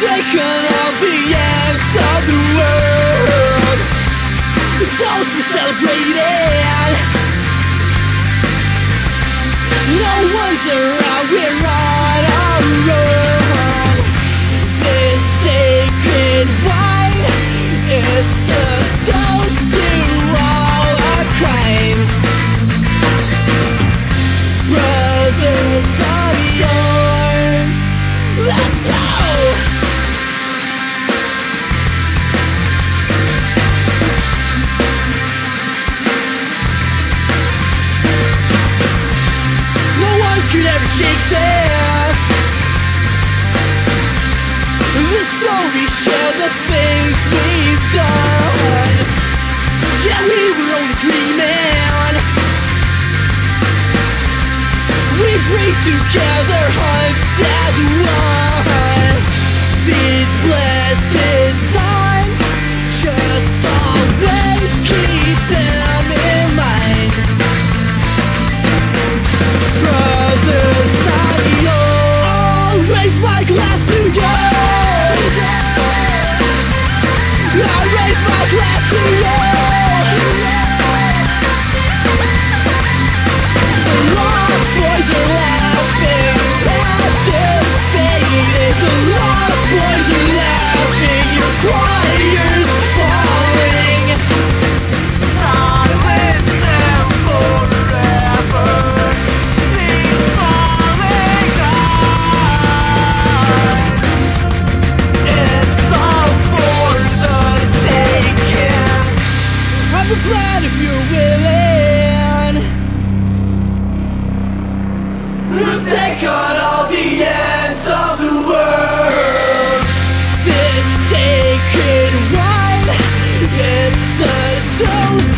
We'll take on all the ends of the world. Toast for celebrating No one's around, we're on our own could ever shake this we share, the things we've done Yeah, we were only dreaming. We breathe together, hunt as one I raise my glass to you. The lost boys are laughing, past is. The lost boys are laughing, your choir's This